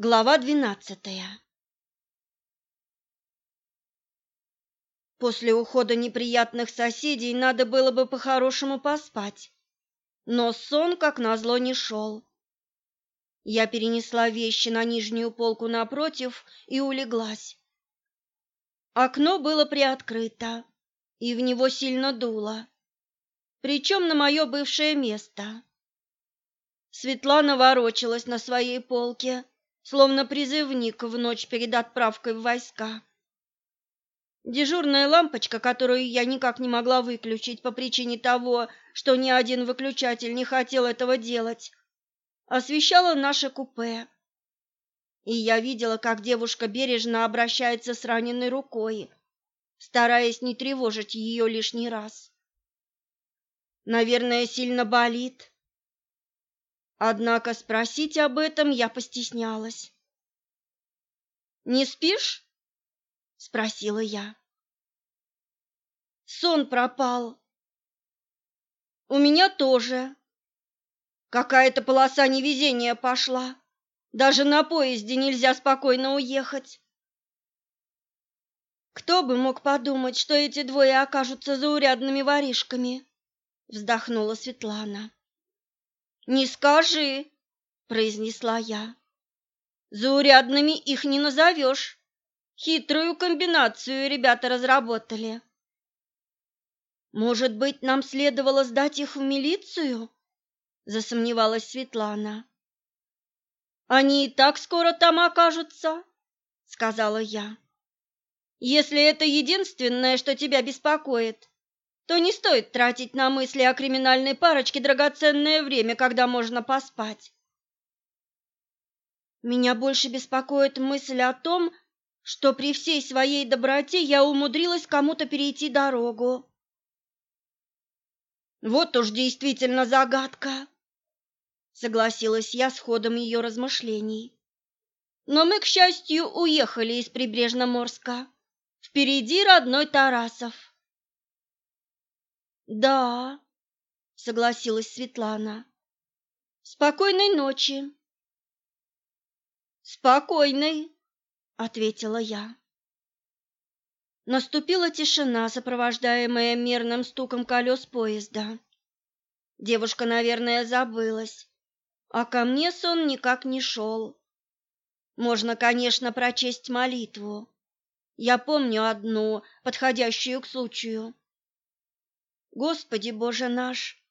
Глава двенадцатая После ухода неприятных соседей надо было бы по-хорошему поспать, но сон, как назло, не шел. Я перенесла вещи на нижнюю полку напротив и улеглась. Окно было приоткрыто, и в него сильно дуло, причем на мое бывшее место. Светлана ворочалась на своей полке, словно призывник в ночь перед отправкой в войска. Дежурная лампочка, которую я никак не могла выключить по причине того, что ни один выключатель не хотел этого делать, освещала наше купе. И я видела, как девушка бережно обращается с раненой рукой, стараясь не тревожить ее лишний раз. Наверное, сильно болит. Однако спросить об этом я постеснялась. «Не спишь?» — спросила я. «Сон пропал». «У меня тоже. Какая-то полоса невезения пошла. Даже на поезде нельзя спокойно уехать». «Кто бы мог подумать, что эти двое окажутся заурядными воришками?» — вздохнула Светлана. «Не скажи», — произнесла я. «Заурядными их не назовешь. Хитрую комбинацию ребята разработали». «Может быть, нам следовало сдать их в милицию?» — засомневалась Светлана. «Они и так скоро там окажутся», — сказала я. «Если это единственное, что тебя беспокоит, то не стоит тратить на мысли о криминальной парочке драгоценное время, когда можно поспать. Меня больше беспокоит мысль о том, что при всей своей доброте я умудрилась кому-то перейти дорогу. Вот уж действительно загадка, согласилась я с ходом ее размышлений. Но мы, к счастью, уехали из Прибрежноморска. Впереди родной Тарасов. Да, согласилась Светлана. Спокойной ночи. Спокойной, ответила я. Наступила тишина, сопровождаемая мерным стуком колес поезда. Девушка, наверное, забылась, а ко мне сон никак не шел. Можно, конечно, прочесть молитву. Я помню одну, подходящую к случаю. Господи Боже наш,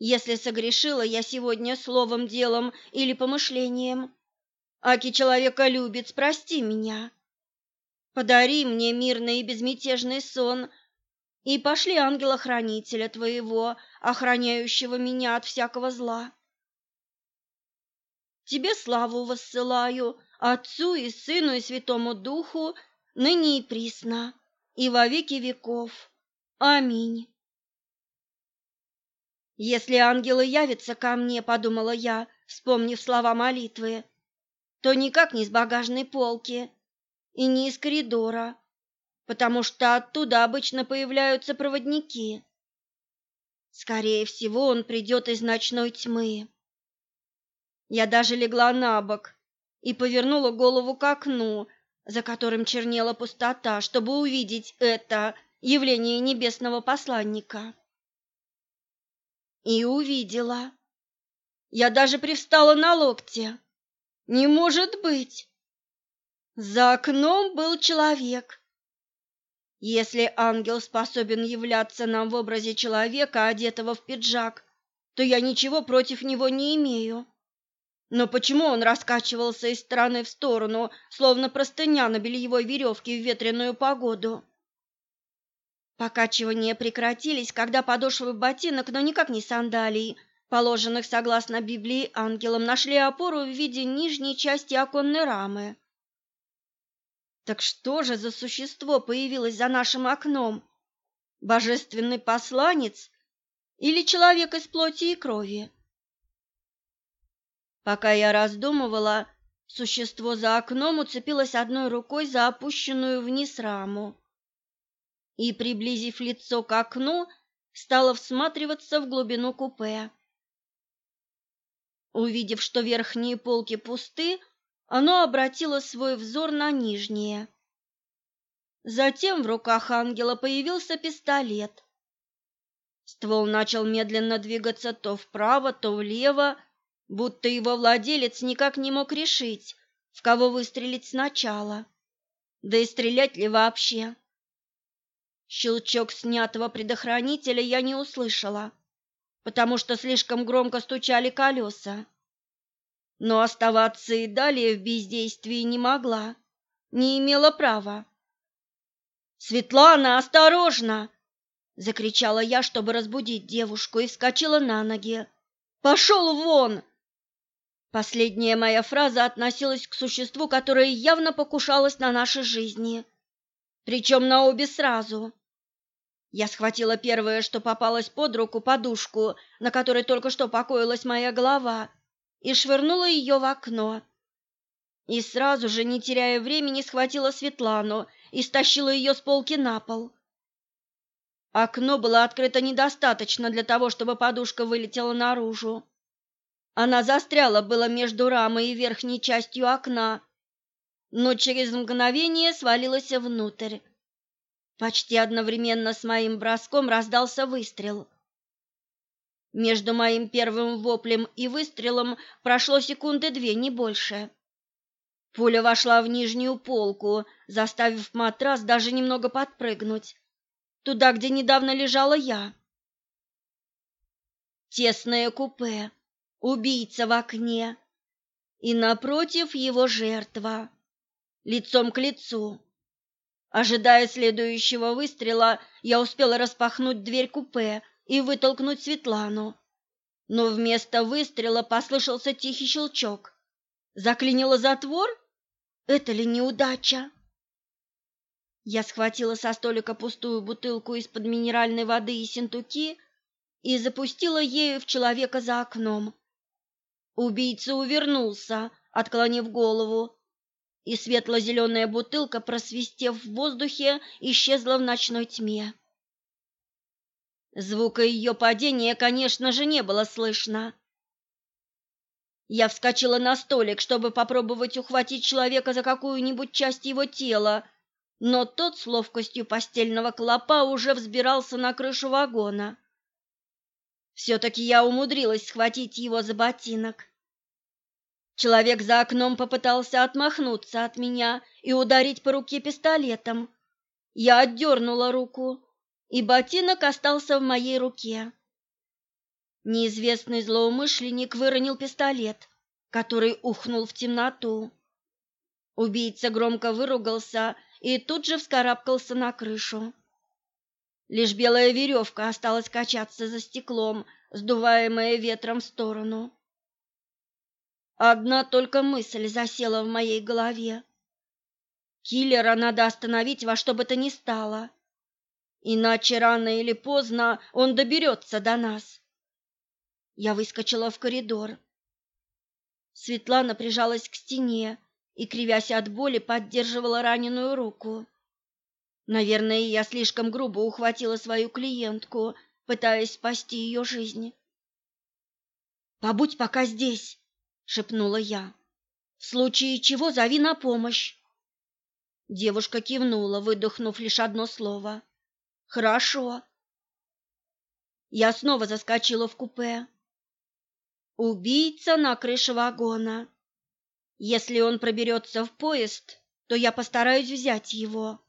если согрешила я сегодня словом, делом или помышлением, аки человека любит, прости меня. Подари мне мирный и безмятежный сон, и пошли ангела-хранителя твоего, охраняющего меня от всякого зла. Тебе славу воссылаю, Отцу и Сыну и Святому Духу, ныне и присно, и во веки веков. Аминь. Если ангелы явятся ко мне, подумала я, вспомнив слова молитвы, то никак не с багажной полки и не из коридора, потому что оттуда обычно появляются проводники. Скорее всего, он придет из ночной тьмы. Я даже легла на бок и повернула голову к окну, за которым чернела пустота, чтобы увидеть это явление небесного посланника и увидела. Я даже привстала на локте. Не может быть! За окном был человек. Если ангел способен являться нам в образе человека, одетого в пиджак, то я ничего против него не имею. Но почему он раскачивался из стороны в сторону, словно простыня на бельевой веревке в ветреную погоду? Покачивания прекратились, когда подошвы ботинок, но никак не сандалий, положенных согласно Библии ангелам, нашли опору в виде нижней части оконной рамы. Так что же за существо появилось за нашим окном? Божественный посланец или человек из плоти и крови? Пока я раздумывала, существо за окном уцепилось одной рукой за опущенную вниз раму и, приблизив лицо к окну, стала всматриваться в глубину купе. Увидев, что верхние полки пусты, оно обратило свой взор на нижнее. Затем в руках ангела появился пистолет. Ствол начал медленно двигаться то вправо, то влево, будто его владелец никак не мог решить, в кого выстрелить сначала, да и стрелять ли вообще. Щелчок снятого предохранителя я не услышала, потому что слишком громко стучали колеса. Но оставаться и далее в бездействии не могла, не имела права. «Светлана, осторожно!» — закричала я, чтобы разбудить девушку, и вскочила на ноги. «Пошел вон!» Последняя моя фраза относилась к существу, которое явно покушалось на наши жизни, причем на обе сразу. Я схватила первое, что попалось под руку, подушку, на которой только что покоилась моя голова, и швырнула ее в окно. И сразу же, не теряя времени, схватила Светлану и стащила ее с полки на пол. Окно было открыто недостаточно для того, чтобы подушка вылетела наружу. Она застряла было между рамой и верхней частью окна, но через мгновение свалилась внутрь. Почти одновременно с моим броском раздался выстрел. Между моим первым воплем и выстрелом прошло секунды две, не больше. Пуля вошла в нижнюю полку, заставив матрас даже немного подпрыгнуть, туда, где недавно лежала я. Тесное купе убийца в окне, и напротив его жертва, лицом к лицу. Ожидая следующего выстрела, я успела распахнуть дверь купе и вытолкнуть Светлану. Но вместо выстрела послышался тихий щелчок. Заклинило затвор? Это ли неудача? Я схватила со столика пустую бутылку из-под минеральной воды и синтуки и запустила ею в человека за окном. Убийца увернулся, отклонив голову, и светло-зеленая бутылка, просвистев в воздухе, исчезла в ночной тьме. Звука ее падения, конечно же, не было слышно. Я вскочила на столик, чтобы попробовать ухватить человека за какую-нибудь часть его тела, но тот с ловкостью постельного клопа уже взбирался на крышу вагона. Все-таки я умудрилась схватить его за ботинок. Человек за окном попытался отмахнуться от меня и ударить по руке пистолетом. Я отдернула руку, и ботинок остался в моей руке. Неизвестный злоумышленник выронил пистолет, который ухнул в темноту. Убийца громко выругался и тут же вскарабкался на крышу. Лишь белая веревка осталась качаться за стеклом, сдуваемая ветром в сторону. Одна только мысль засела в моей голове. Киллера надо остановить во что бы то ни стало, иначе рано или поздно он доберется до нас. Я выскочила в коридор. Светлана прижалась к стене и, кривясь от боли, поддерживала раненую руку. Наверное, я слишком грубо ухватила свою клиентку, пытаясь спасти ее жизнь. «Побудь пока здесь», — шепнула я. «В случае чего зови на помощь». Девушка кивнула, выдохнув лишь одно слово. «Хорошо». Я снова заскочила в купе. Убийца на крыше вагона. Если он проберется в поезд, то я постараюсь взять его.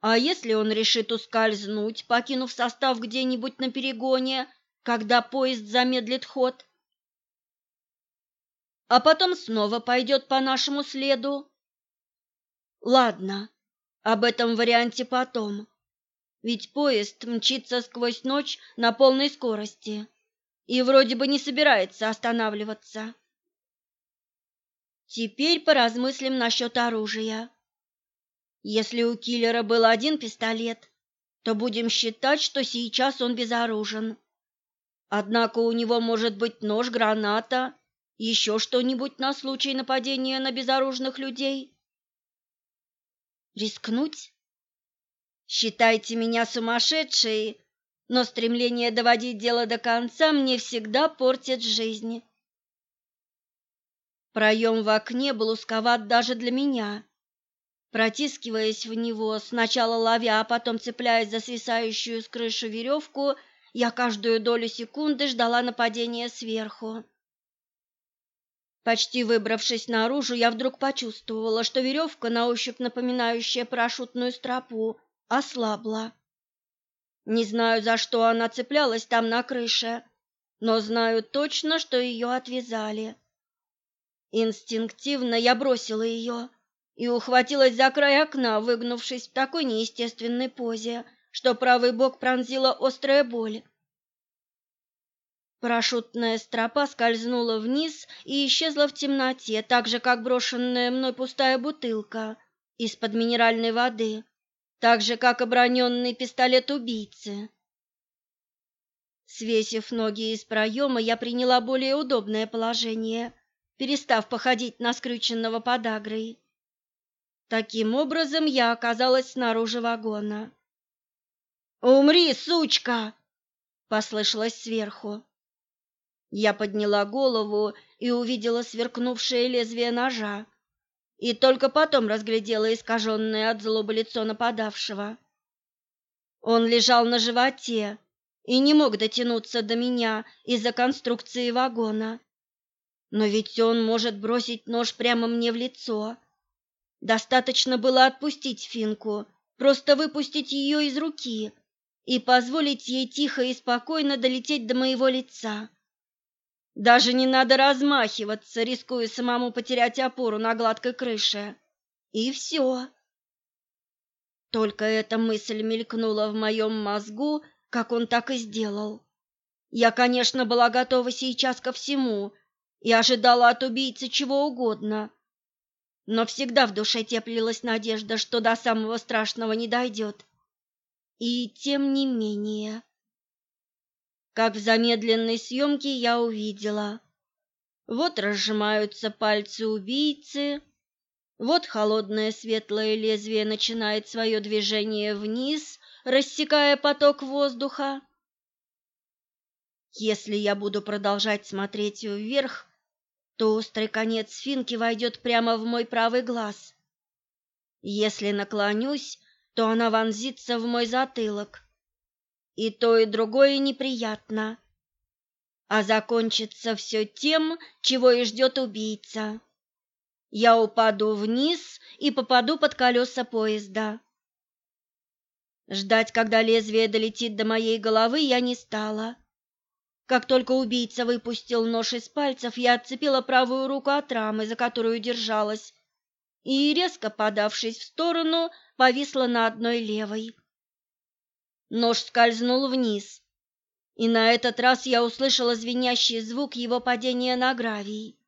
А если он решит ускользнуть, покинув состав где-нибудь на перегоне, когда поезд замедлит ход, а потом снова пойдет по нашему следу? Ладно, об этом варианте потом. Ведь поезд мчится сквозь ночь на полной скорости и вроде бы не собирается останавливаться. Теперь поразмыслим насчет оружия. Если у киллера был один пистолет, то будем считать, что сейчас он безоружен. Однако у него может быть нож, граната, еще что-нибудь на случай нападения на безоружных людей. Рискнуть? Считайте меня сумасшедшей, но стремление доводить дело до конца мне всегда портит жизнь. Проем в окне был узковат даже для меня. Протискиваясь в него, сначала ловя, а потом цепляясь за свисающую с крыши веревку, я каждую долю секунды ждала нападения сверху. Почти выбравшись наружу, я вдруг почувствовала, что веревка, на ощупь напоминающая парашютную стропу, ослабла. Не знаю, за что она цеплялась там на крыше, но знаю точно, что ее отвязали. Инстинктивно я бросила ее и ухватилась за край окна, выгнувшись в такой неестественной позе, что правый бок пронзила острая боль. Парашютная стропа скользнула вниз и исчезла в темноте, так же, как брошенная мной пустая бутылка из-под минеральной воды, так же, как оброненный пистолет убийцы. Свесив ноги из проема, я приняла более удобное положение, перестав походить на скрюченного подагрой. Таким образом, я оказалась снаружи вагона. «Умри, сучка!» — послышалось сверху. Я подняла голову и увидела сверкнувшее лезвие ножа, и только потом разглядела искаженное от злобы лицо нападавшего. Он лежал на животе и не мог дотянуться до меня из-за конструкции вагона. Но ведь он может бросить нож прямо мне в лицо. Достаточно было отпустить Финку, просто выпустить ее из руки и позволить ей тихо и спокойно долететь до моего лица. Даже не надо размахиваться, рискуя самому потерять опору на гладкой крыше. И все. Только эта мысль мелькнула в моем мозгу, как он так и сделал. Я, конечно, была готова сейчас ко всему и ожидала от убийцы чего угодно, но всегда в душе теплилась надежда, что до самого страшного не дойдет. И тем не менее как в замедленной съемке я увидела. Вот разжимаются пальцы убийцы, вот холодное светлое лезвие начинает свое движение вниз, рассекая поток воздуха. Если я буду продолжать смотреть вверх, то острый конец финки войдет прямо в мой правый глаз. Если наклонюсь, то она вонзится в мой затылок. И то, и другое неприятно. А закончится все тем, чего и ждет убийца. Я упаду вниз и попаду под колеса поезда. Ждать, когда лезвие долетит до моей головы, я не стала. Как только убийца выпустил нож из пальцев, я отцепила правую руку от рамы, за которую держалась, и, резко подавшись в сторону, повисла на одной левой. Нож скользнул вниз, и на этот раз я услышала звенящий звук его падения на гравий.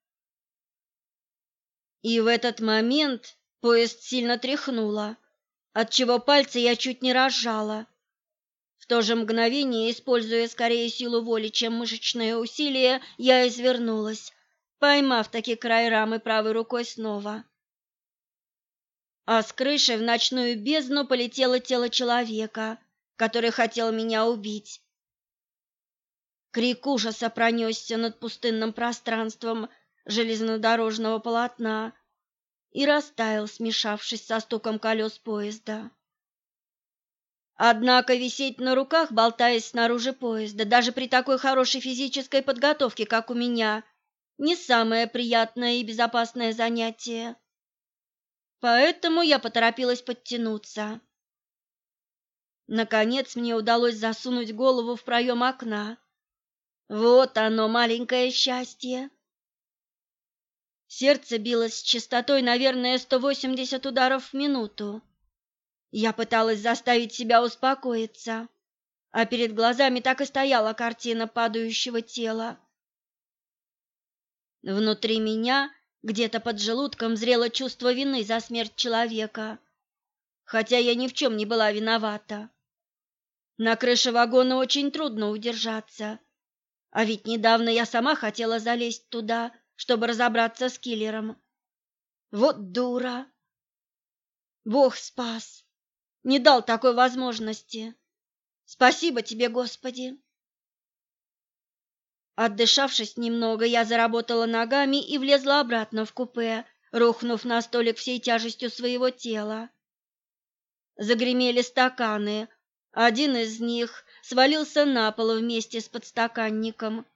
И в этот момент поезд сильно тряхнуло, отчего пальцы я чуть не разжала. В то же мгновение, используя скорее силу воли, чем мышечное усилие, я извернулась, поймав таки край рамы правой рукой снова. А с крыши в ночную бездну полетело тело человека — который хотел меня убить. Крик ужаса пронесся над пустынным пространством железнодорожного полотна и растаял, смешавшись со стуком колес поезда. Однако висеть на руках, болтаясь снаружи поезда, даже при такой хорошей физической подготовке, как у меня, не самое приятное и безопасное занятие. Поэтому я поторопилась подтянуться. Наконец мне удалось засунуть голову в проем окна. Вот оно, маленькое счастье. Сердце билось с частотой, наверное, 180 ударов в минуту. Я пыталась заставить себя успокоиться, а перед глазами так и стояла картина падающего тела. Внутри меня, где-то под желудком, зрело чувство вины за смерть человека, хотя я ни в чем не была виновата. На крыше вагона очень трудно удержаться. А ведь недавно я сама хотела залезть туда, чтобы разобраться с киллером. Вот дура. Бог спас. Не дал такой возможности. Спасибо тебе, Господи. Отдышавшись немного, я заработала ногами и влезла обратно в купе, рухнув на столик всей тяжестью своего тела. Загремели стаканы. Один из них свалился на пол вместе с подстаканником.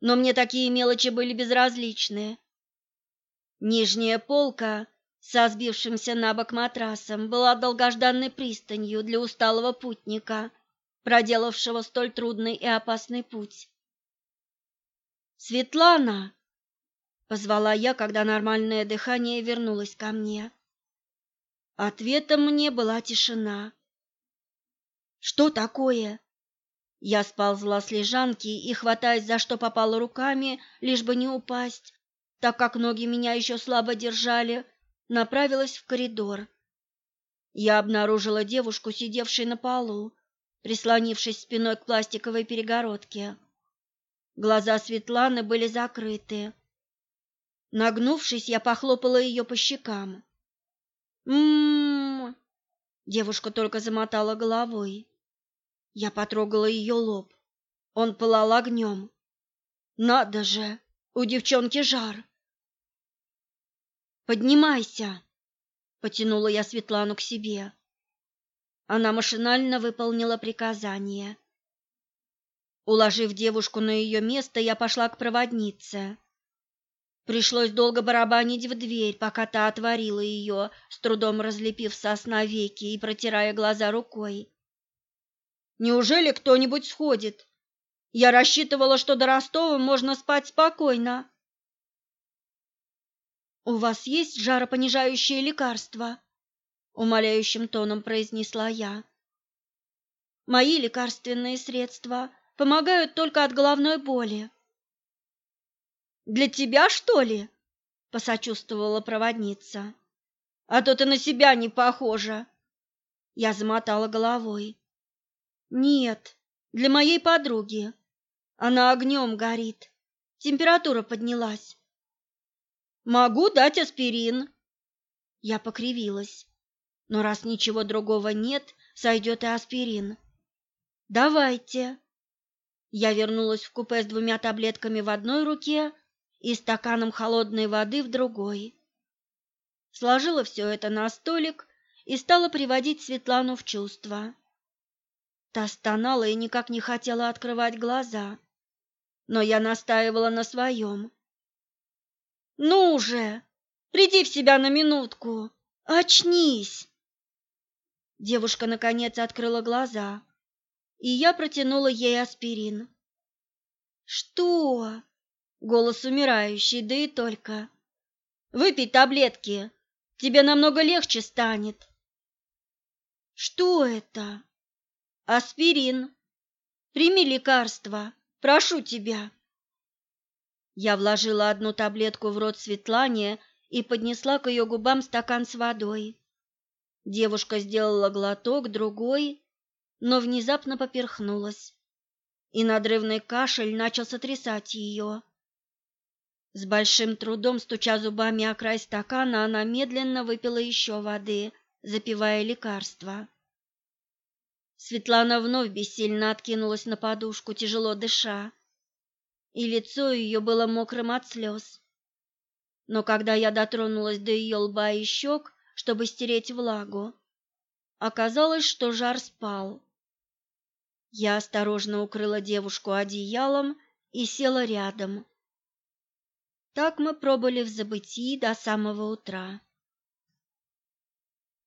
Но мне такие мелочи были безразличны. Нижняя полка со сбившимся на бок матрасом была долгожданной пристанью для усталого путника, проделавшего столь трудный и опасный путь. «Светлана!» — позвала я, когда нормальное дыхание вернулось ко мне. Ответом мне была тишина. «Что такое?» Я сползла с лежанки и, хватаясь за что попало руками, лишь бы не упасть, так как ноги меня еще слабо держали, направилась в коридор. Я обнаружила девушку, сидевшей на полу, прислонившись спиной к пластиковой перегородке. Глаза Светланы были закрыты. Нагнувшись, я похлопала ее по щекам. М-м-м. Девушка только замотала головой. Я потрогала ее лоб. Он пылал огнем. Надо же, у девчонки жар. Поднимайся, потянула я Светлану к себе. Она машинально выполнила приказание. Уложив девушку на ее место, я пошла к проводнице. Пришлось долго барабанить в дверь, пока та отворила ее, с трудом разлепив сосна веки и протирая глаза рукой. «Неужели кто-нибудь сходит? Я рассчитывала, что до Ростова можно спать спокойно». «У вас есть жаропонижающее лекарство?» — умоляющим тоном произнесла я. «Мои лекарственные средства помогают только от головной боли». Для тебя, что ли? посочувствовала проводница. А то ты на себя не похожа. Я замотала головой. Нет, для моей подруги. Она огнем горит. Температура поднялась. Могу дать аспирин. Я покривилась. Но раз ничего другого нет, сойдет и аспирин. Давайте. Я вернулась в купе с двумя таблетками в одной руке и стаканом холодной воды в другой. Сложила все это на столик и стала приводить Светлану в чувство. Та стонала и никак не хотела открывать глаза, но я настаивала на своем. «Ну же, приди в себя на минутку! Очнись!» Девушка, наконец, открыла глаза, и я протянула ей аспирин. «Что?» Голос умирающий, да и только. Выпей таблетки, тебе намного легче станет. Что это? Аспирин. Прими лекарство, прошу тебя. Я вложила одну таблетку в рот Светлане и поднесла к ее губам стакан с водой. Девушка сделала глоток, другой, но внезапно поперхнулась, и надрывный кашель начал сотрясать ее. С большим трудом, стуча зубами о край стакана, она медленно выпила еще воды, запивая лекарство. Светлана вновь бессильно откинулась на подушку, тяжело дыша, и лицо ее было мокрым от слез. Но когда я дотронулась до ее лба и щек, чтобы стереть влагу, оказалось, что жар спал. Я осторожно укрыла девушку одеялом и села рядом. Так мы пробыли в забытии до самого утра.